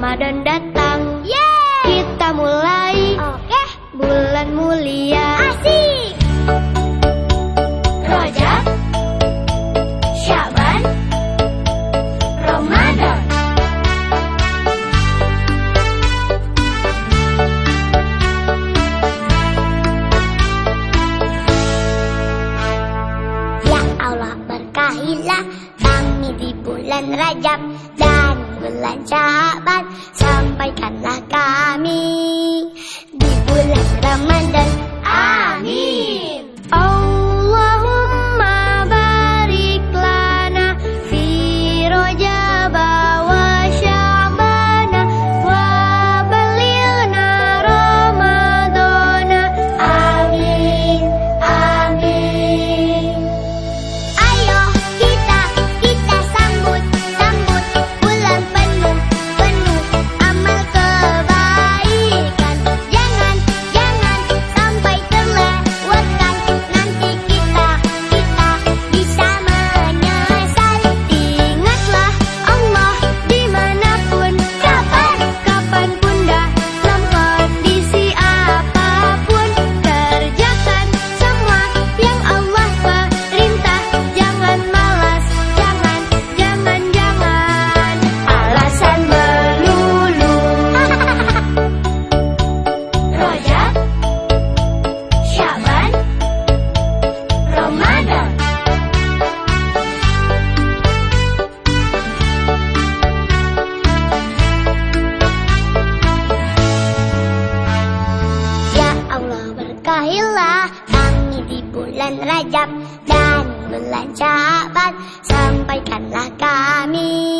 Ramadan datang. Yeay! Kita mulai. Oke. Bulan mulia. Asik! Rojab Syaban Ramadan. Ya Allah berkahilah kami di bulan Rajab dan bulan Syaban sampaikanlah kami bulan Rajab dan bulan Syaban sampaikanlah kami